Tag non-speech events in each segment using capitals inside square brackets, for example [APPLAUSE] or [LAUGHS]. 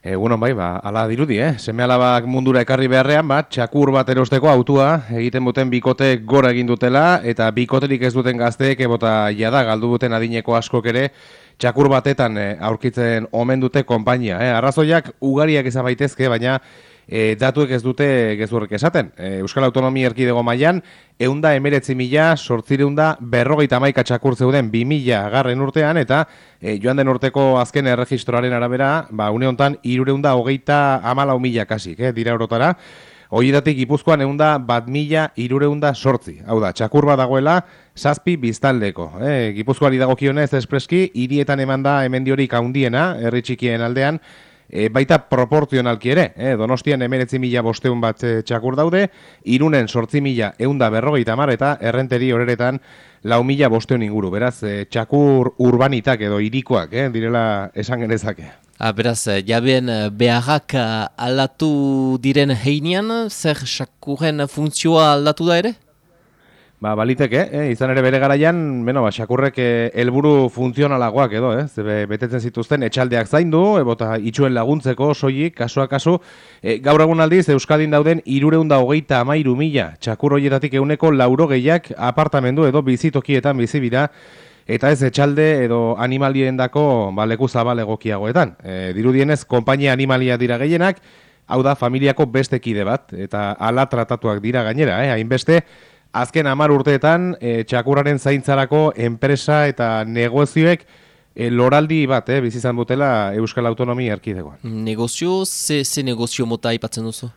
Egunon bai, ba, ala dirudi, eh? Seme alabak mundura ekarri beharrean, ba, txakur bat erosteko autua egiten duten bikote gora egin dutela, eta bikoterik ez duten gazteek, ebota jada, galdu duten adineko askok ere, txakur batetan eh, aurkitzen omen dute konpainia. Eh? Arrazoiak ugariak izan baitezke, baina e, datuek ez dute gezurrek esaten. E, Euskal Autonomia Erkidego mailan eunda emeretzi mila, sortzireunda berrogeita maika txakur zeuden bi mila garren urtean, eta e, joan den urteko azken erregistroaren arabera, ba, une honetan, irureunda hogeita amala mila kasik, eh, dira orotara, Oietatik ipuzkoan eunda bat mila irureunda sortzi. Hau da, txakur bat dagoela, zazpi biztaldeko. Eh, Gipuzkoari dago kionez espreski, hirietan eman da hemen diorik haundiena, herri txikien aldean, e, baita proporzionalki ere, e, donostian emeretzi mila bosteun bat e, txakur daude, irunen sortzi mila eunda berrogeita mar eta errenteri horeretan lau mila bosteun inguru. Beraz, e, txakur urbanitak edo irikoak, e, direla esan genezake. Ah, beraz, jabeen beharrak aldatu diren heinean, zer txakurren funtzioa aldatu da ere? Ba, baliteke, eh? izan ere bere garaian, beno, ba, xakurrek eh, helburu funtzionalagoak edo, eh? Zebe, betetzen zituzten etxaldeak zaindu, ebota itxuen laguntzeko, soilik, kasua kasu, e, gaur egun aldiz, Euskadin dauden irureunda hogeita amairu mila, txakur horietatik euneko lauro gehiak apartamendu edo bizitokietan bizibira, eta ez etxalde edo animalien dako ba, leku zabal egokiagoetan. E, dirudienez, kompainia animalia dira gehienak, hau da, familiako beste kide bat, eta ala tratatuak dira gainera, eh? hainbeste, azken hamar urteetan e, txakurraren zaintzarako enpresa eta negozioek e, loraldi bat, eh, bizizan butela Euskal Autonomia erkidegoan. Negozio, ze, ze negozio mota ipatzen duzu?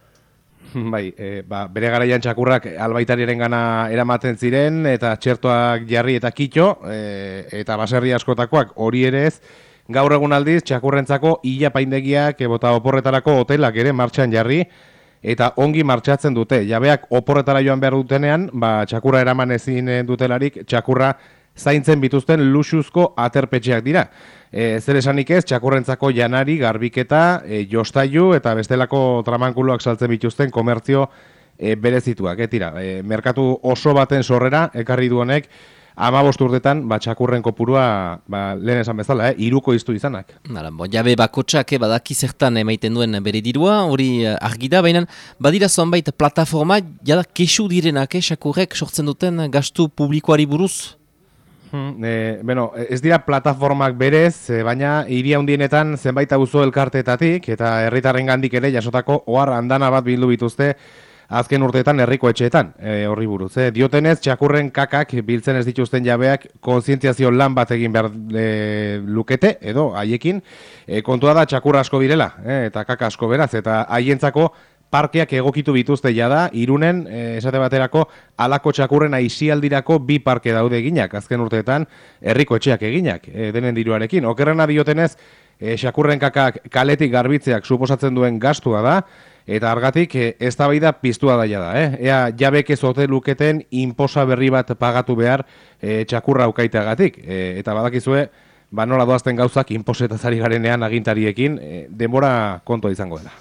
[LAUGHS] bai, e, ba, bere garaian txakurrak albaitariaren gana eramaten ziren, eta txertoak jarri eta kitxo, e, eta baserri askotakoak hori ere ez, gaur egun aldiz, txakurrentzako illa paindegiak, ebota oporretarako hotelak ere martxan jarri, eta ongi martxatzen dute. Jabeak oporretara joan behar dutenean, ba, txakurra eraman ezin dutelarik, txakurra zaintzen bituzten luxuzko aterpetxeak dira. E, zer esanik ez, txakurrentzako janari, garbiketa, e, jostailu eta bestelako tramankuloak saltzen bituzten komertzio e, berezituak. E, tira, e, merkatu oso baten sorrera, ekarri duenek, ama urtetan, ba, txakurren kopurua, ba, lehen esan bezala, eh, iruko iztu izanak. Hala, bo, jabe bakotxak eh, badaki zertan emaiten duen bere dirua, hori uh, argi da, baina badira zonbait plataforma, jada kesu direnak, eh, txakurrek sortzen duten gastu publikoari buruz? Hmm, e, bueno, ez dira plataformak berez, baina hiri handienetan zenbait auzo elkartetatik eta herritarren gandik ere jasotako ohar andana bat bildu bituzte azken urteetan herriko etxeetan e, horri buruz. E, diotenez, txakurren kakak biltzen ez dituzten jabeak konzientziazio lan bat egin behar e, lukete, edo haiekin, e, kontua da txakur asko birela, e, eta kaka asko beraz, eta haientzako parkeak egokitu bituzte jada, irunen, e, esate baterako, alako txakurren aizialdirako bi parke daude eginak, azken urteetan, herriko etxeak eginak, e, denen diruarekin. Okerrena diotenez, e, txakurren kakak kaletik garbitzeak suposatzen duen gastua da, Eta argatik eh, ez da da piztua daia da, eh? Ea jabek ez ote luketen inposa berri bat pagatu behar e, txakurra ukaiteagatik. E, eta badakizue, ba nola doazten gauzak inposetazari garenean agintariekin, e, denbora kontua izango dela.